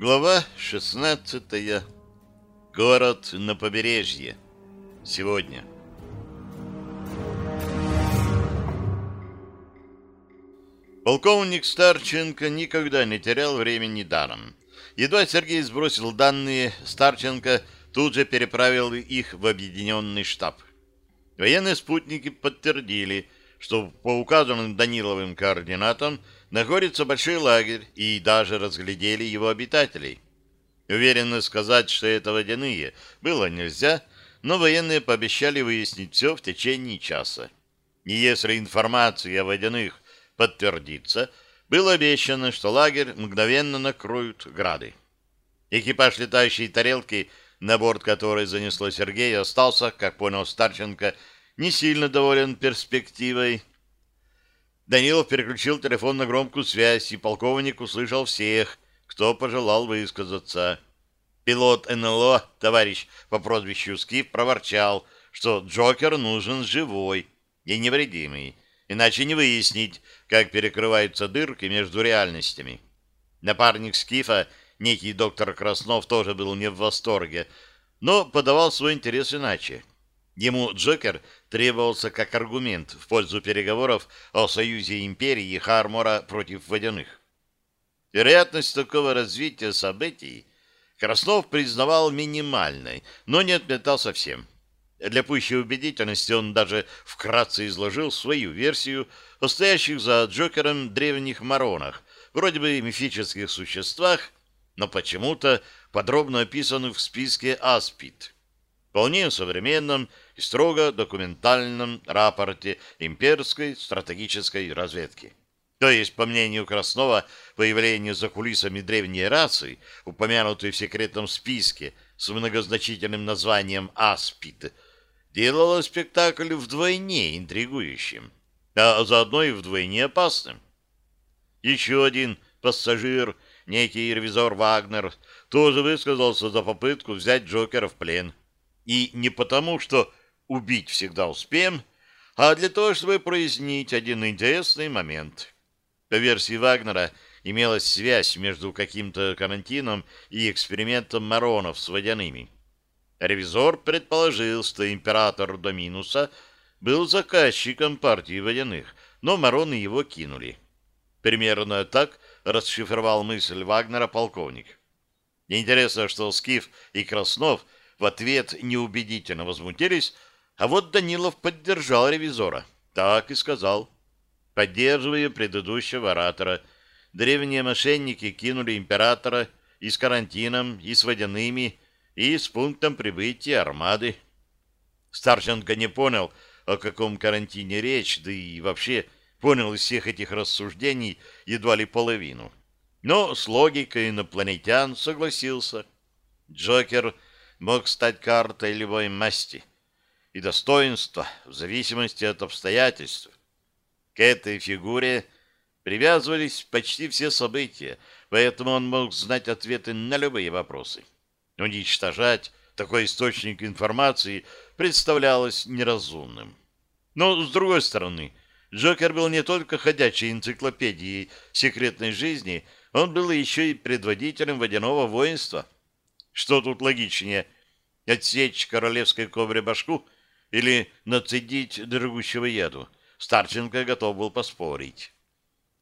Глава 16. Город на побережье. Сегодня. Полковник Старченко никогда не терял времени даром. Едва Сергей сбросил данные, Старченко тут же переправил их в объединенный штаб. Военные спутники подтвердили, что по указанным Даниловым координатам находится большой лагерь, и даже разглядели его обитателей. Уверенно сказать, что это водяные, было нельзя, но военные пообещали выяснить все в течение часа. И если информация о водяных подтвердится, было обещано, что лагерь мгновенно накроют грады. Экипаж летающей тарелки, на борт которой занесло Сергея, остался, как понял Старченко, не сильно доволен перспективой. Данилов переключил телефон на громкую связь, и полковник услышал всех, кто пожелал высказаться. Пилот НЛО, товарищ по прозвищу Скиф, проворчал, что Джокер нужен живой и невредимый, иначе не выяснить, как перекрываются дырки между реальностями. Напарник Скифа, некий доктор Краснов, тоже был не в восторге, но подавал свой интерес иначе. Ему Джокер требовался как аргумент в пользу переговоров о союзе империи и Хармора против водяных. Вероятность такого развития событий Краснов признавал минимальной, но не отметал совсем. Для пущей убедительности он даже вкратце изложил свою версию о стоящих за Джокером древних маронах, вроде бы мифических существах, но почему-то подробно описанных в списке Аспид вполне современном и строго документальном рапорте имперской стратегической разведки. То есть, по мнению Краснова, появление за кулисами древней расы, упомянутой в секретном списке с многозначительным названием «Аспид», делало спектакль вдвойне интригующим, а заодно и вдвойне опасным. Еще один пассажир, некий ревизор Вагнер, тоже высказался за попытку взять Джокера в плен. И не потому, что убить всегда успеем, а для того, чтобы прояснить один интересный момент. По версии Вагнера имелась связь между каким-то карантином и экспериментом Маронов с водяными. Ревизор предположил, что император Доминуса был заказчиком партии водяных, но Мароны его кинули. Примерно так расшифровал мысль Вагнера полковник. Интересно, что Скиф и Краснов – в ответ неубедительно возмутились, а вот Данилов поддержал ревизора. Так и сказал. Поддерживая предыдущего оратора, древние мошенники кинули императора и с карантином, и с водяными, и с пунктом прибытия армады. Старченко не понял, о каком карантине речь, да и вообще понял из всех этих рассуждений едва ли половину. Но с логикой инопланетян согласился. Джокер — мог стать картой любой масти и достоинства в зависимости от обстоятельств. К этой фигуре привязывались почти все события, поэтому он мог знать ответы на любые вопросы. Уничтожать такой источник информации представлялось неразумным. Но, с другой стороны, Джокер был не только ходячей энциклопедией секретной жизни, он был еще и предводителем водяного воинства — что тут логичнее? Отсечь королевской кобре башку или нацедить дорогущего яду? Старченко готов был поспорить.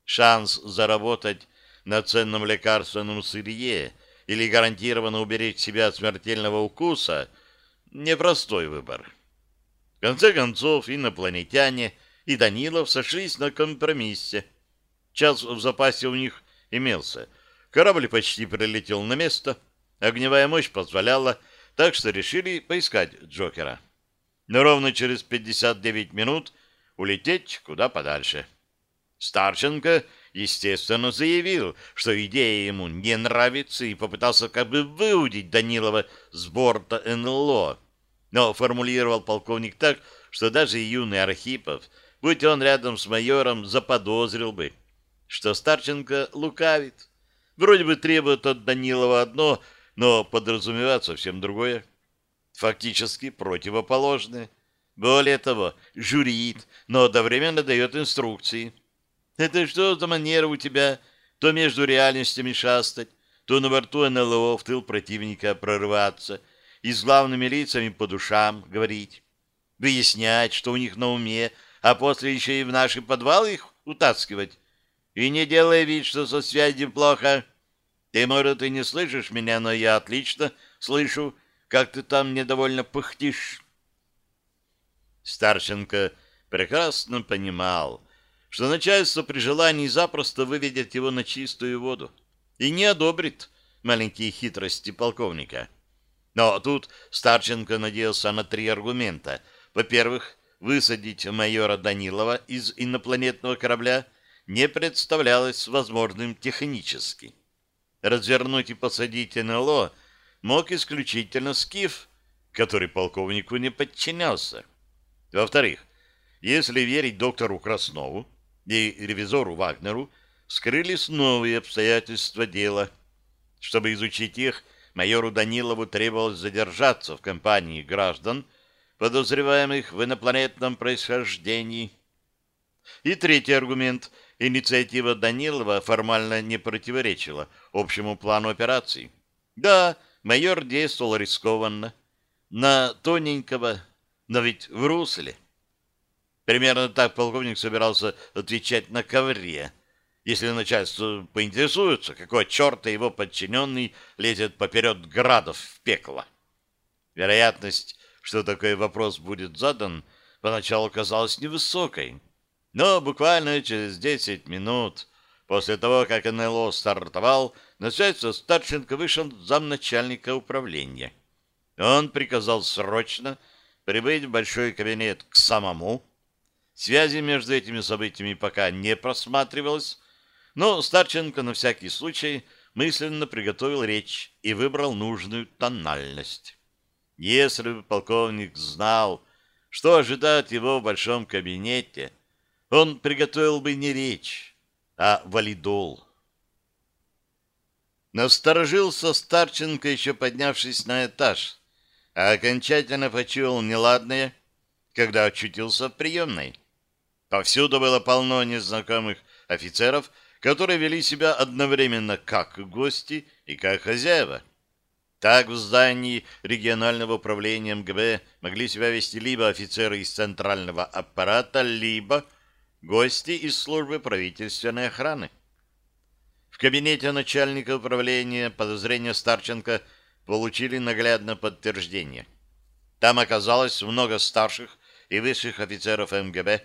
Шанс заработать на ценном лекарственном сырье или гарантированно уберечь себя от смертельного укуса — непростой выбор. В конце концов, инопланетяне и Данилов сошлись на компромиссе. Час в запасе у них имелся. Корабль почти прилетел на место — Огневая мощь позволяла, так что решили поискать Джокера. Но ровно через 59 минут улететь куда подальше. Старченко, естественно, заявил, что идея ему не нравится и попытался как бы выудить Данилова с борта НЛО. Но формулировал полковник так, что даже юный Архипов, будь он рядом с майором, заподозрил бы, что Старченко лукавит. Вроде бы требует от Данилова одно — но подразумевает совсем другое. Фактически противоположное. Более того, журит, но одновременно дает инструкции. Это что за манера у тебя то между реальностями шастать, то на борту НЛО в тыл противника прорываться и с главными лицами по душам говорить, выяснять, что у них на уме, а после еще и в наши подвалы их утаскивать. И не делай вид, что со связью плохо. Ты, может, и не слышишь меня, но я отлично слышу, как ты там недовольно пыхтишь. Старченко прекрасно понимал, что начальство при желании запросто выведет его на чистую воду и не одобрит маленькие хитрости полковника. Но тут Старченко надеялся на три аргумента. Во-первых, высадить майора Данилова из инопланетного корабля не представлялось возможным технически. Развернуть и посадить НЛО мог исключительно Скиф, который полковнику не подчинялся. Во-вторых, если верить доктору Краснову и ревизору Вагнеру, скрылись новые обстоятельства дела. Чтобы изучить их, майору Данилову требовалось задержаться в компании граждан, подозреваемых в инопланетном происхождении. И третий аргумент – инициатива Данилова формально не противоречила общему плану операции. Да, майор действовал рискованно, на тоненького, но ведь в русле. Примерно так полковник собирался отвечать на ковре, если начальство поинтересуется, какой черта его подчиненный лезет поперед градов в пекло. Вероятность, что такой вопрос будет задан, поначалу казалась невысокой. Но буквально через 10 минут после того, как НЛО стартовал, на связь со Старченко вышел замначальника управления. Он приказал срочно прибыть в большой кабинет к самому. Связи между этими событиями пока не просматривалось, но Старченко на всякий случай мысленно приготовил речь и выбрал нужную тональность. Если бы полковник знал, что ожидает его в большом кабинете, он приготовил бы не речь, а валидол. Насторожился Старченко, еще поднявшись на этаж, а окончательно почуял неладное, когда очутился в приемной. Повсюду было полно незнакомых офицеров, которые вели себя одновременно как гости и как хозяева. Так в здании регионального управления МГБ могли себя вести либо офицеры из центрального аппарата, либо гости из службы правительственной охраны. В кабинете начальника управления подозрения Старченко получили наглядное подтверждение. Там оказалось много старших и высших офицеров МГБ,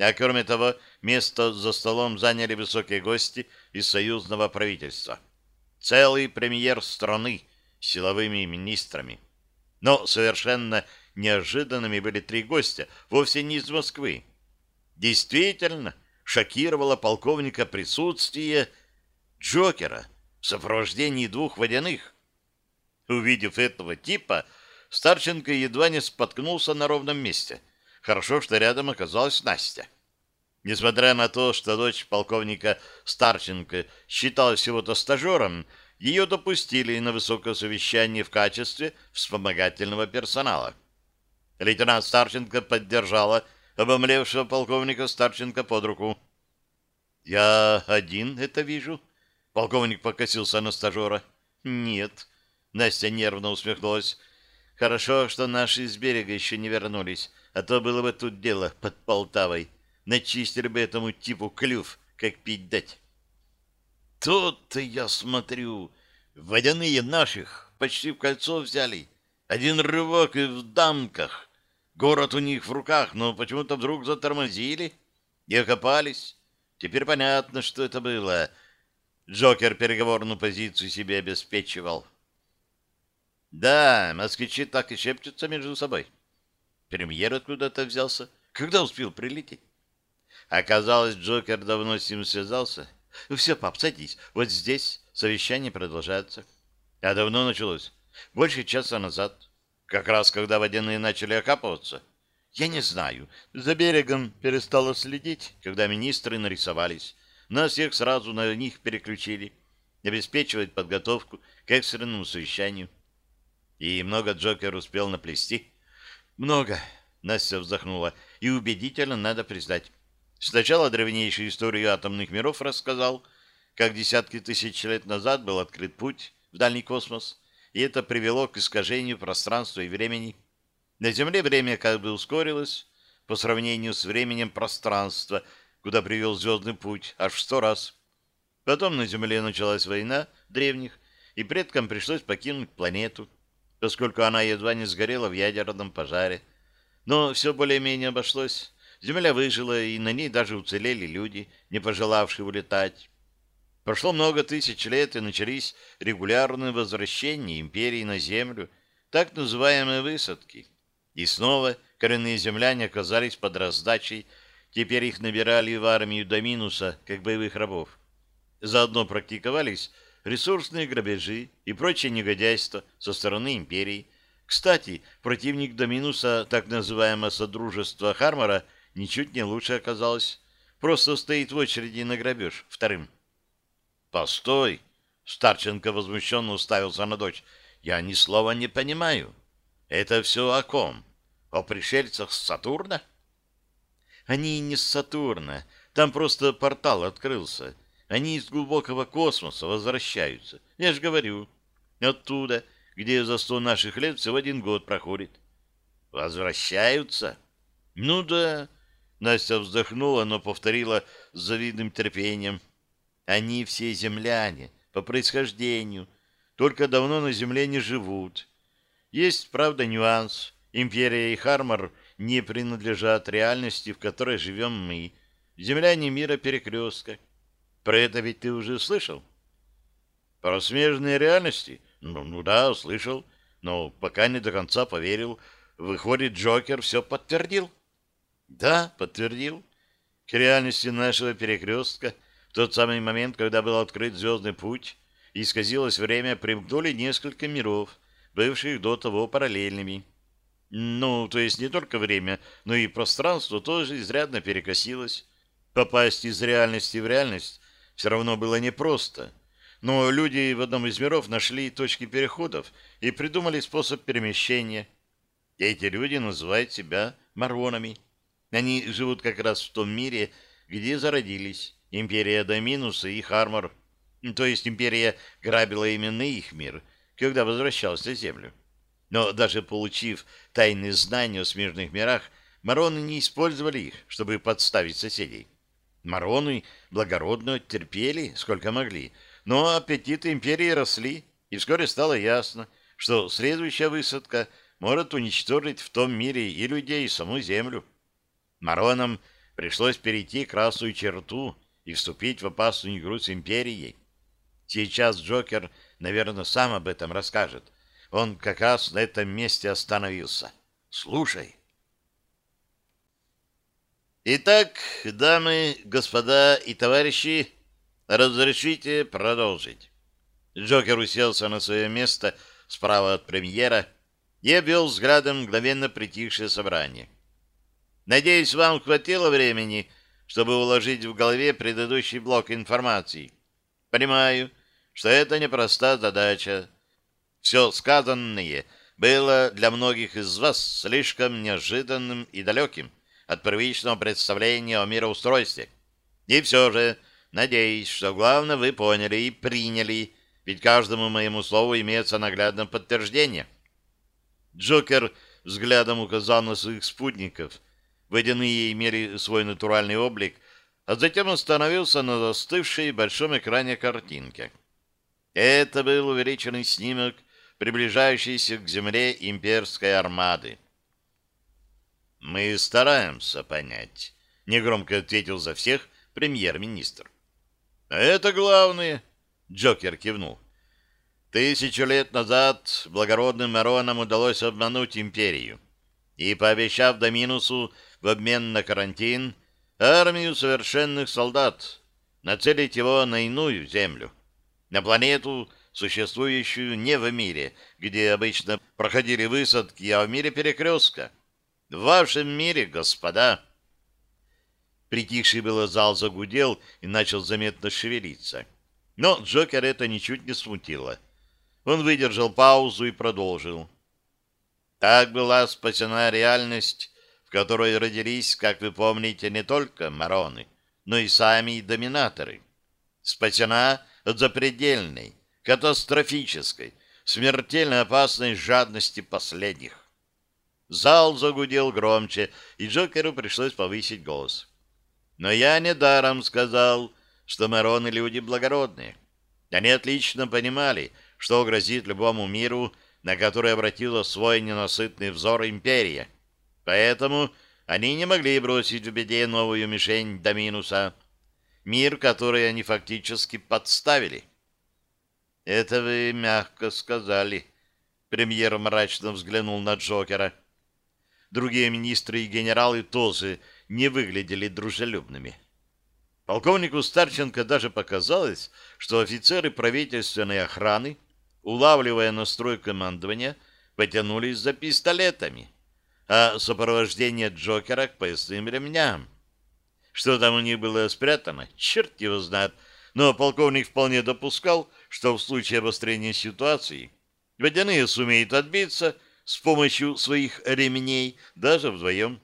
а кроме того, место за столом заняли высокие гости из союзного правительства. Целый премьер страны с силовыми министрами. Но совершенно неожиданными были три гостя, вовсе не из Москвы. Действительно, шокировало полковника присутствие Джокера в сопровождении двух водяных. Увидев этого типа, Старченко едва не споткнулся на ровном месте — Хорошо, что рядом оказалась Настя. Несмотря на то, что дочь полковника Старченко считалась всего-то стажером, ее допустили на высокое совещание в качестве вспомогательного персонала. Лейтенант Старченко поддержала обомлевшего полковника Старченко под руку. «Я один это вижу?» Полковник покосился на стажера. «Нет». Настя нервно усмехнулась. «Хорошо, что наши из берега еще не вернулись а то было бы тут дело под Полтавой. Начистили бы этому типу клюв, как пить дать. Тут-то я смотрю, водяные наших почти в кольцо взяли. Один рывок и в дамках. Город у них в руках, но почему-то вдруг затормозили и окопались. Теперь понятно, что это было. Джокер переговорную позицию себе обеспечивал. Да, москвичи так и шепчутся между собой. Премьер откуда-то взялся. Когда успел прилететь? Оказалось, Джокер давно с ним связался. Ну все, пап, садись. Вот здесь совещание продолжается. А давно началось? Больше часа назад. Как раз, когда водяные начали окапываться. Я не знаю. За берегом перестало следить, когда министры нарисовались. Нас всех сразу на них переключили. Обеспечивать подготовку к экстренному совещанию. И много Джокер успел наплести. Много, Настя вздохнула, и убедительно надо признать. Сначала древнейшую историю атомных миров рассказал, как десятки тысяч лет назад был открыт путь в дальний космос, и это привело к искажению пространства и времени. На Земле время как бы ускорилось по сравнению с временем пространства, куда привел звездный путь, аж в сто раз. Потом на Земле началась война древних, и предкам пришлось покинуть планету, поскольку она едва не сгорела в ядерном пожаре. Но все более-менее обошлось. Земля выжила, и на ней даже уцелели люди, не пожелавшие улетать. Прошло много тысяч лет, и начались регулярные возвращения империи на Землю, так называемые высадки. И снова коренные земляне оказались под раздачей, теперь их набирали в армию до минуса, как боевых рабов. Заодно практиковались ресурсные грабежи и прочее негодяйство со стороны империи. Кстати, противник Доминуса, так называемое Содружество Хармора, ничуть не лучше оказалось. Просто стоит в очереди на грабеж вторым. «Постой!» — Старченко возмущенно уставился на дочь. «Я ни слова не понимаю. Это все о ком? О пришельцах с Сатурна?» «Они не с Сатурна. Там просто портал открылся». Они из глубокого космоса возвращаются. Я же говорю, оттуда, где за сто наших лет всего один год проходит. Возвращаются? Ну да. Настя вздохнула, но повторила с завидным терпением. Они все земляне, по происхождению, только давно на Земле не живут. Есть, правда, нюанс. Империя и Хармар не принадлежат реальности, в которой живем мы. Земляне мира перекрестка. Про это ведь ты уже слышал? Про смежные реальности? Ну, ну да, слышал, но пока не до конца поверил. Выходит, Джокер все подтвердил? Да, подтвердил. К реальности нашего перекрестка в тот самый момент, когда был открыт звездный путь, исказилось время, примкнули несколько миров, бывших до того параллельными. Ну, то есть не только время, но и пространство тоже изрядно перекосилось. Попасть из реальности в реальность все равно было непросто. Но люди в одном из миров нашли точки переходов и придумали способ перемещения. Эти люди называют себя маронами. Они живут как раз в том мире, где зародились империя Доминуса и Хармор. То есть империя грабила именно их мир, когда возвращалась на Землю. Но даже получив тайные знания о смежных мирах, мароны не использовали их, чтобы подставить соседей. Мароны благородно терпели, сколько могли, но аппетиты империи росли, и вскоре стало ясно, что следующая высадка может уничтожить в том мире и людей, и саму землю. Маронам пришлось перейти красную черту и вступить в опасную игру с империей. Сейчас Джокер, наверное, сам об этом расскажет. Он как раз на этом месте остановился. Слушай. Итак, дамы, господа и товарищи, разрешите продолжить. Джокер уселся на свое место справа от премьера и обвел взглядом мгновенно притихшее собрание. Надеюсь, вам хватило времени, чтобы уложить в голове предыдущий блок информации. Понимаю, что это непростая задача. Все сказанное было для многих из вас слишком неожиданным и далеким от первичного представления о мироустройстве. И все же, надеюсь, что главное вы поняли и приняли, ведь каждому моему слову имеется наглядное подтверждение. Джокер взглядом указал на своих спутников. Водяные имели свой натуральный облик, а затем остановился на застывшей большом экране картинке. Это был увеличенный снимок приближающейся к земле имперской армады. Мы стараемся понять, негромко ответил за всех премьер-министр. Это главное, Джокер кивнул. Тысячу лет назад благородным Маронам удалось обмануть империю и, пообещав Доминусу в обмен на карантин армию совершенных солдат, нацелить его на иную землю, на планету, существующую не в мире, где обычно проходили высадки, а в мире перекрестка. В вашем мире, господа!» Притихший было зал загудел и начал заметно шевелиться. Но Джокер это ничуть не смутило. Он выдержал паузу и продолжил. Так была спасена реальность, в которой родились, как вы помните, не только мароны, но и сами доминаторы. спасена от запредельной, катастрофической, смертельно опасной жадности последних. Зал загудел громче, и Джокеру пришлось повысить голос. Но я недаром сказал, что Мароны люди благородные. Они отлично понимали, что грозит любому миру, на который обратила свой ненасытный взор империя. Поэтому они не могли бросить в беде новую мишень до минуса. Мир, который они фактически подставили. «Это вы мягко сказали», — премьер мрачно взглянул на Джокера. Другие министры и генералы тоже не выглядели дружелюбными. Полковнику Старченко даже показалось, что офицеры правительственной охраны, улавливая настрой командования, потянулись за пистолетами, а сопровождение Джокера к поясным ремням. Что там у них было спрятано, черт его знает, но полковник вполне допускал, что в случае обострения ситуации водяные сумеют отбиться с помощью своих ремней даже вдвоем.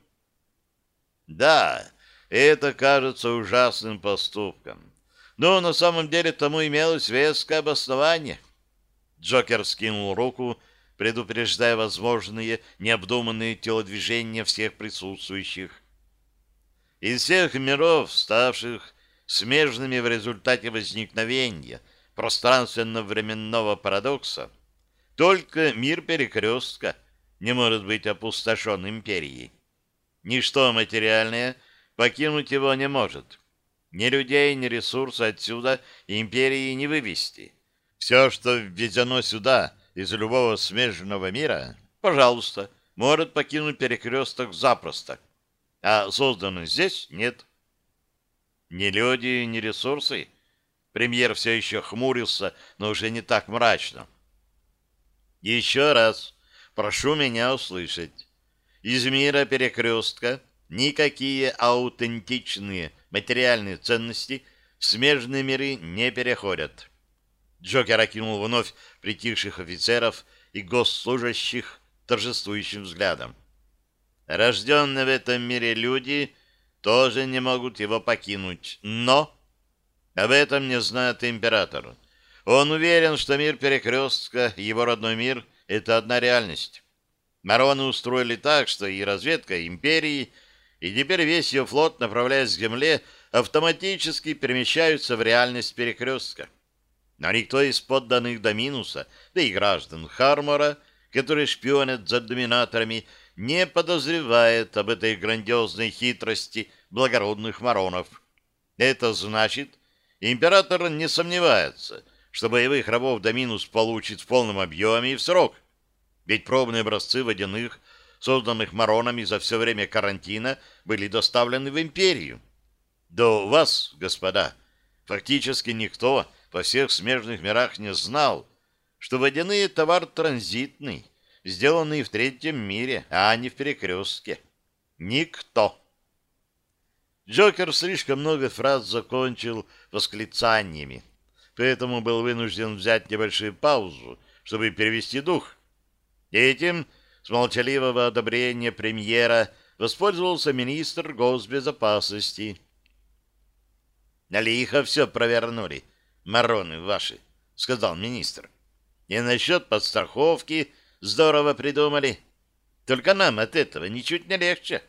Да, это кажется ужасным поступком, но на самом деле тому имелось веское обоснование. Джокер скинул руку, предупреждая возможные необдуманные телодвижения всех присутствующих. Из всех миров, ставших смежными в результате возникновения пространственно-временного парадокса, только мир перекрестка не может быть опустошен империей. Ничто материальное покинуть его не может. Ни людей, ни ресурсы отсюда империи не вывести. Все, что введено сюда из любого смежного мира, пожалуйста, может покинуть перекресток запросто, а создано здесь нет. Ни люди, ни ресурсы. Премьер все еще хмурился, но уже не так мрачно. Еще раз прошу меня услышать. Из мира перекрестка никакие аутентичные материальные ценности в смежные миры не переходят. Джокер окинул вновь притихших офицеров и госслужащих торжествующим взглядом. Рожденные в этом мире люди тоже не могут его покинуть. Но об этом не знает император. Он уверен, что мир перекрестка, его родной мир, это одна реальность. Мароны устроили так, что и разведка империи, и теперь весь ее флот, направляясь к земле, автоматически перемещаются в реальность перекрестка. Но никто из подданных до минуса, да и граждан Хармора, которые шпионят за доминаторами, не подозревает об этой грандиозной хитрости благородных маронов. Это значит, император не сомневается, что боевых рабов Доминус получит в полном объеме и в срок. Ведь пробные образцы водяных, созданных маронами за все время карантина, были доставлены в империю. До вас, господа, фактически никто во всех смежных мирах не знал, что водяные товар транзитный, сделанный в третьем мире, а не в перекрестке. Никто. Джокер слишком много фраз закончил восклицаниями, поэтому был вынужден взять небольшую паузу, чтобы перевести дух. Этим с молчаливого одобрения премьера воспользовался министр госбезопасности. «Лихо все провернули, мароны ваши», — сказал министр. «И насчет подстраховки здорово придумали. Только нам от этого ничуть не легче.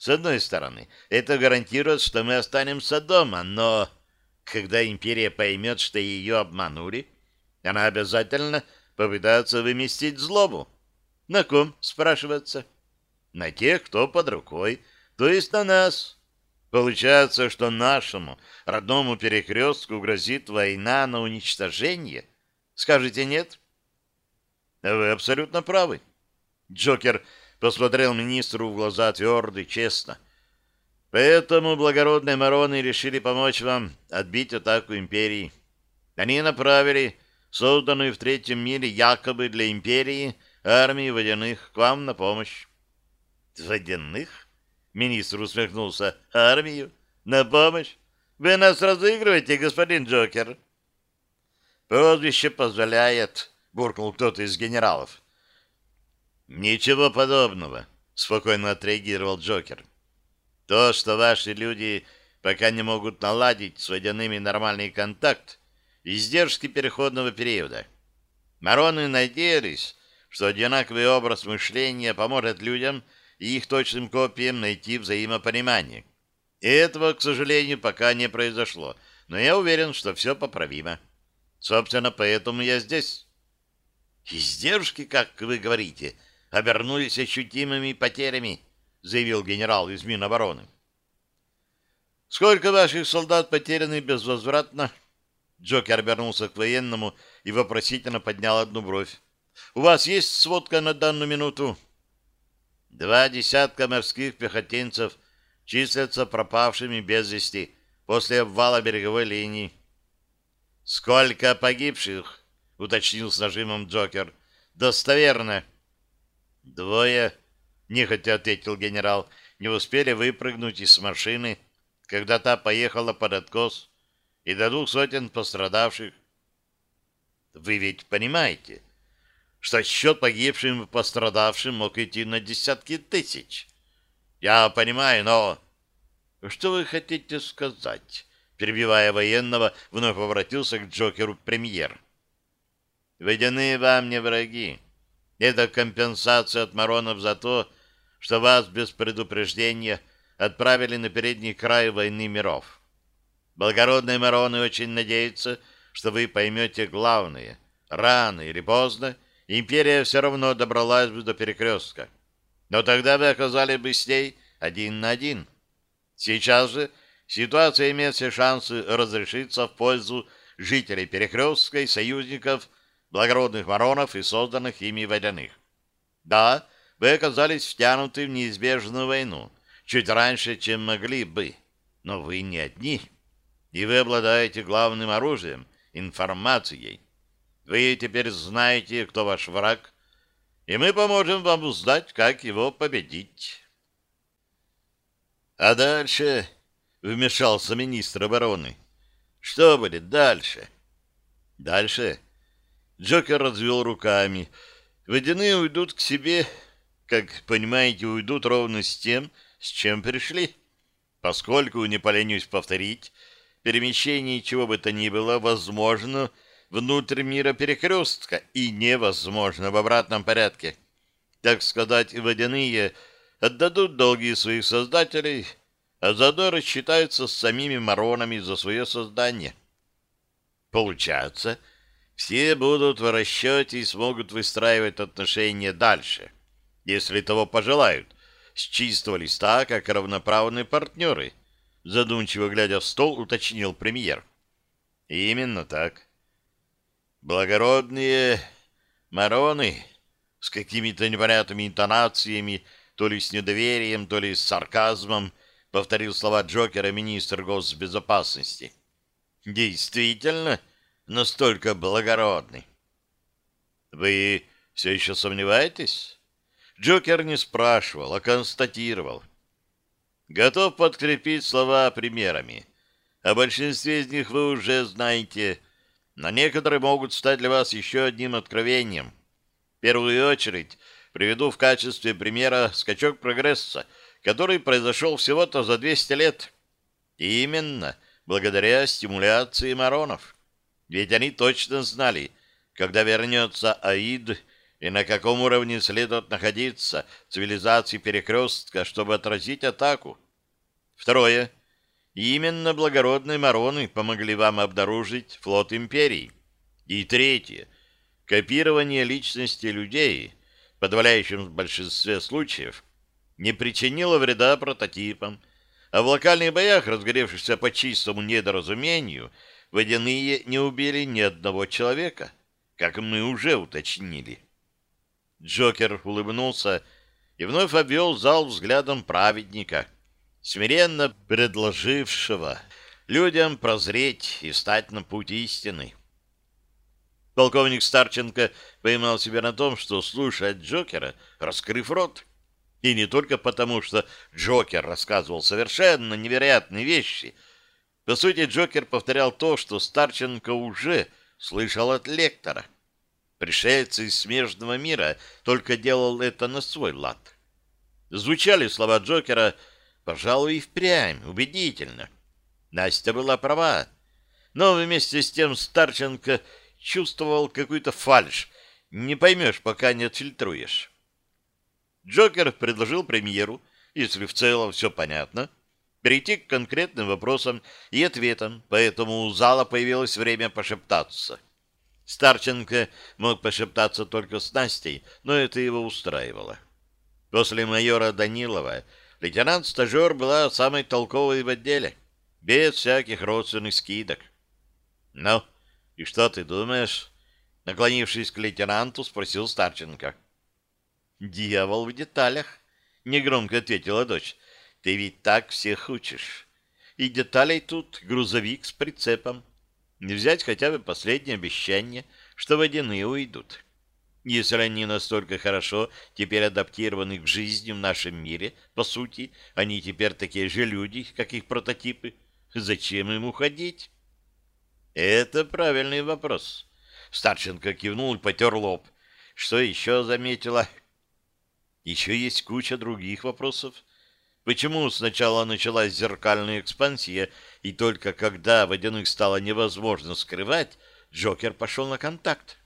С одной стороны, это гарантирует, что мы останемся дома, но когда империя поймет, что ее обманули, она обязательно попытается выместить злобу. На ком, спрашивается? На тех, кто под рукой, то есть на нас. Получается, что нашему родному перекрестку грозит война на уничтожение? Скажете нет? Вы абсолютно правы. Джокер посмотрел министру в глаза твердо и честно. Поэтому благородные Мароны решили помочь вам отбить атаку империи. Они направили созданную в третьем мире якобы для империи армию водяных к вам на помощь. Водяных? Министр усмехнулся. Армию? На помощь? Вы нас разыгрываете, господин Джокер? Прозвище позволяет, буркнул кто-то из генералов. Ничего подобного, спокойно отреагировал Джокер. То, что ваши люди пока не могут наладить с водяными нормальный контакт, издержки переходного периода. Мароны надеялись, что одинаковый образ мышления поможет людям и их точным копиям найти взаимопонимание. И этого, к сожалению, пока не произошло, но я уверен, что все поправимо. Собственно, поэтому я здесь. Издержки, как вы говорите, обернулись ощутимыми потерями, заявил генерал из Минобороны. Сколько ваших солдат потеряны безвозвратно? Джокер обернулся к военному и вопросительно поднял одну бровь. У вас есть сводка на данную минуту? Два десятка морских пехотинцев числятся пропавшими без вести после обвала береговой линии. Сколько погибших? уточнил с нажимом Джокер. Достоверно. Двое, нехотя ответил генерал, не успели выпрыгнуть из машины, когда та поехала под откос, и до двух сотен пострадавших. Вы ведь понимаете, что счет погибшим и пострадавшим мог идти на десятки тысяч. Я понимаю, но... Что вы хотите сказать? Перебивая военного, вновь обратился к Джокеру премьер. Водяные вам не враги. Это компенсация от Маронов за то, что вас без предупреждения отправили на передний край войны миров. Благородные Мароны очень надеются, что вы поймете главное. Рано или поздно империя все равно добралась бы до перекрестка. Но тогда вы оказались бы с ней один на один. Сейчас же ситуация имеет все шансы разрешиться в пользу жителей перекрестка и союзников благородных воронов и созданных ими водяных. Да, вы оказались втянуты в неизбежную войну, чуть раньше, чем могли бы, но вы не одни, и вы обладаете главным оружием — информацией. Вы теперь знаете, кто ваш враг, и мы поможем вам узнать, как его победить. А дальше вмешался министр обороны. Что будет дальше? Дальше Джокер развел руками. Водяные уйдут к себе, как понимаете, уйдут ровно с тем, с чем пришли. Поскольку, не поленюсь повторить, перемещение чего бы то ни было возможно внутрь мира перекрестка и невозможно в обратном порядке. Так сказать, водяные отдадут долги своих создателей, а заодно рассчитаются с самими маронами за свое создание. Получается, все будут в расчете и смогут выстраивать отношения дальше, если того пожелают, с чистого листа, как равноправные партнеры, задумчиво глядя в стол, уточнил премьер. Именно так. Благородные мароны с какими-то непонятными интонациями, то ли с недоверием, то ли с сарказмом, повторил слова Джокера министр госбезопасности. Действительно, настолько благородный. Вы все еще сомневаетесь? Джокер не спрашивал, а констатировал. Готов подкрепить слова примерами. О большинстве из них вы уже знаете, но некоторые могут стать для вас еще одним откровением. В первую очередь приведу в качестве примера скачок прогресса, который произошел всего-то за 200 лет. И именно благодаря стимуляции маронов. Ведь они точно знали, когда вернется Аид и на каком уровне следует находиться цивилизации перекрестка, чтобы отразить атаку. Второе. Именно благородные Мароны помогли вам обнаружить флот Империи. И третье. Копирование личности людей, в подавляющем большинстве случаев, не причинило вреда прототипам, а в локальных боях, разгоревшихся по чистому недоразумению, водяные не убили ни одного человека, как мы уже уточнили. Джокер улыбнулся и вновь обвел зал взглядом праведника, смиренно предложившего людям прозреть и встать на путь истины. Полковник Старченко поймал себя на том, что слушает Джокера, раскрыв рот. И не только потому, что Джокер рассказывал совершенно невероятные вещи — по сути, Джокер повторял то, что Старченко уже слышал от лектора. Пришельцы из смежного мира только делал это на свой лад. Звучали слова Джокера, пожалуй, и впрямь убедительно. Настя была права. Но вместе с тем Старченко чувствовал какую-то фальшь. Не поймешь, пока не отфильтруешь. Джокер предложил премьеру, если в целом все понятно, перейти к конкретным вопросам и ответам, поэтому у зала появилось время пошептаться. Старченко мог пошептаться только с Настей, но это его устраивало. После майора Данилова лейтенант-стажер была самой толковой в отделе, без всяких родственных скидок. «Ну, и что ты думаешь?» Наклонившись к лейтенанту, спросил Старченко. «Дьявол в деталях», — негромко ответила дочь. «Ты ведь так всех учишь. И деталей тут грузовик с прицепом. Не взять хотя бы последнее обещание, что водяные уйдут. Если они настолько хорошо теперь адаптированы к жизни в нашем мире, по сути, они теперь такие же люди, как их прототипы, зачем им уходить? Это правильный вопрос. Старченко кивнул и потер лоб. Что еще заметила? Еще есть куча других вопросов. Почему сначала началась зеркальная экспансия, и только когда водяных стало невозможно скрывать, Джокер пошел на контакт?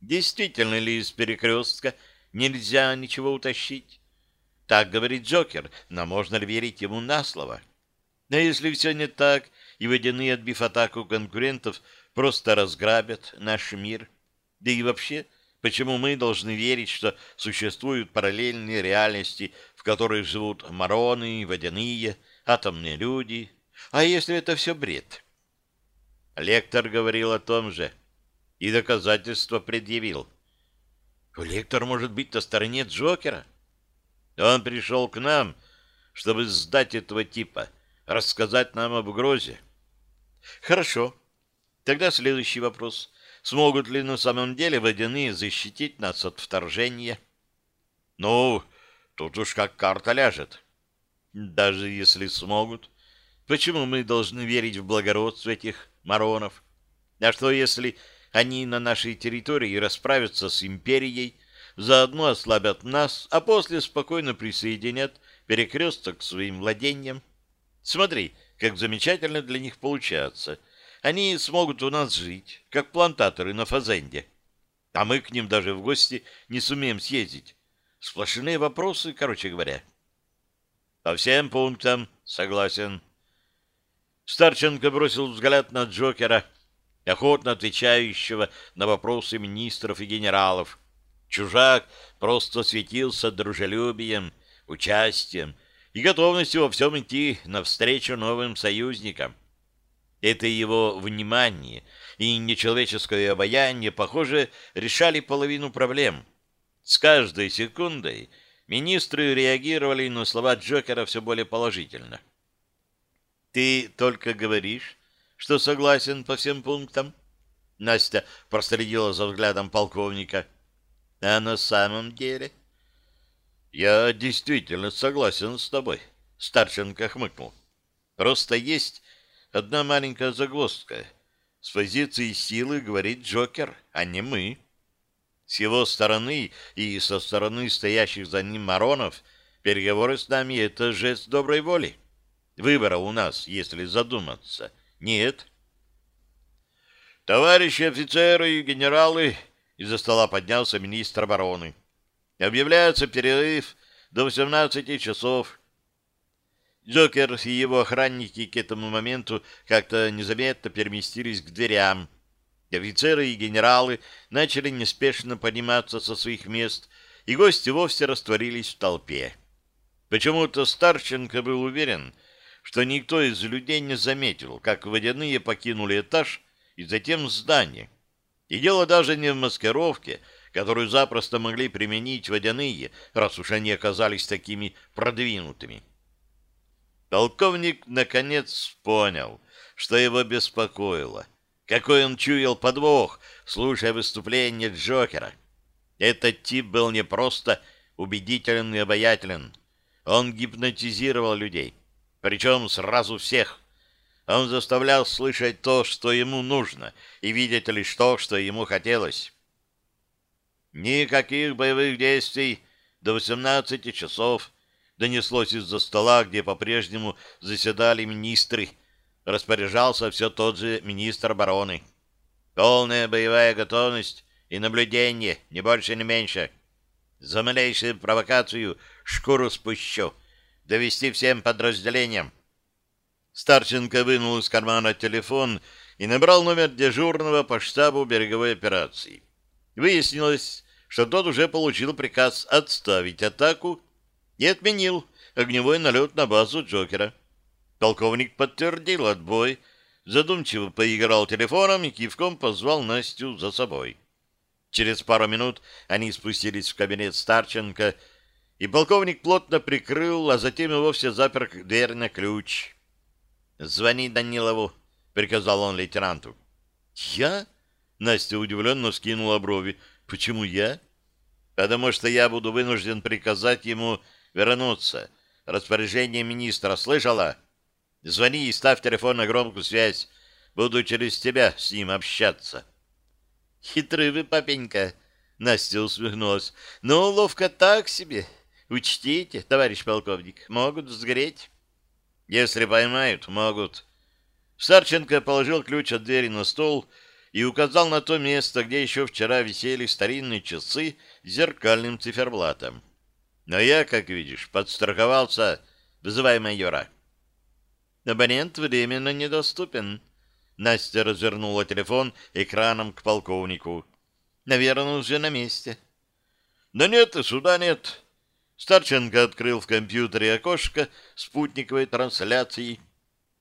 Действительно ли из перекрестка нельзя ничего утащить? Так говорит Джокер, но можно ли верить ему на слово? А если все не так, и водяные, отбив атаку конкурентов, просто разграбят наш мир? Да и вообще, почему мы должны верить, что существуют параллельные реальности, в которых живут мароны, водяные, атомные люди? А если это все бред? Лектор говорил о том же и доказательства предъявил. Лектор может быть на стороне Джокера. Он пришел к нам, чтобы сдать этого типа, рассказать нам об угрозе. Хорошо. Тогда следующий вопрос. Смогут ли на самом деле водяные защитить нас от вторжения? Ну, Тут уж как карта ляжет. Даже если смогут, почему мы должны верить в благородство этих маронов? А что, если они на нашей территории расправятся с империей, заодно ослабят нас, а после спокойно присоединят перекресток к своим владениям? Смотри, как замечательно для них получается. Они смогут у нас жить, как плантаторы на Фазенде. А мы к ним даже в гости не сумеем съездить. Сплошные вопросы, короче говоря. По всем пунктам согласен. Старченко бросил взгляд на Джокера, охотно отвечающего на вопросы министров и генералов. Чужак просто светился дружелюбием, участием и готовностью во всем идти навстречу новым союзникам. Это его внимание и нечеловеческое обаяние, похоже, решали половину проблем — с каждой секундой министры реагировали на слова Джокера все более положительно. «Ты только говоришь, что согласен по всем пунктам?» Настя проследила за взглядом полковника. «А на самом деле...» «Я действительно согласен с тобой», — Старченко хмыкнул. «Просто есть одна маленькая загвоздка. С позиции силы говорит Джокер, а не мы». С его стороны и со стороны стоящих за ним маронов переговоры с нами — это жест доброй воли. Выбора у нас, если задуматься, нет. Товарищи офицеры и генералы, из-за стола поднялся министр обороны. Объявляется перерыв до 18 часов. Джокер и его охранники к этому моменту как-то незаметно переместились к дверям, Офицеры и генералы начали неспешно подниматься со своих мест, и гости вовсе растворились в толпе. Почему-то Старченко был уверен, что никто из людей не заметил, как водяные покинули этаж и затем здание. И дело даже не в маскировке, которую запросто могли применить водяные, раз уж они оказались такими продвинутыми. Полковник наконец понял, что его беспокоило. Какой он чуял подвох, слушая выступление Джокера. Этот тип был не просто убедителен и обаятелен. Он гипнотизировал людей, причем сразу всех. Он заставлял слышать то, что ему нужно, и видеть лишь то, что ему хотелось. Никаких боевых действий до 18 часов донеслось из-за стола, где по-прежнему заседали министры, распоряжался все тот же министр обороны. Полная боевая готовность и наблюдение, не больше, не меньше. За малейшую провокацию шкуру спущу. Довести всем подразделениям. Старченко вынул из кармана телефон и набрал номер дежурного по штабу береговой операции. Выяснилось, что тот уже получил приказ отставить атаку и отменил огневой налет на базу Джокера. Полковник подтвердил отбой, задумчиво поиграл телефоном и кивком позвал Настю за собой. Через пару минут они спустились в кабинет Старченко, и полковник плотно прикрыл, а затем и вовсе запер дверь на ключ. «Звони Данилову», — приказал он лейтенанту. «Я?» — Настя удивленно скинула брови. «Почему я?» «Потому что я буду вынужден приказать ему вернуться. Распоряжение министра слышала?» Звони и ставь телефон на громкую связь. Буду через тебя с ним общаться. Хитрый вы, папенька, Настя усмехнулась. Ну, ловко так себе. Учтите, товарищ полковник, могут сгореть. Если поймают, могут. Старченко положил ключ от двери на стол и указал на то место, где еще вчера висели старинные часы с зеркальным циферблатом. Но я, как видишь, подстраховался, вызывая майора. Абонент временно недоступен. Настя развернула телефон экраном к полковнику. Наверное, уже на месте. Да нет, и сюда нет. Старченко открыл в компьютере окошко спутниковой трансляции.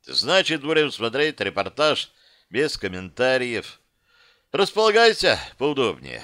Значит, будем смотреть репортаж без комментариев. Располагайся поудобнее.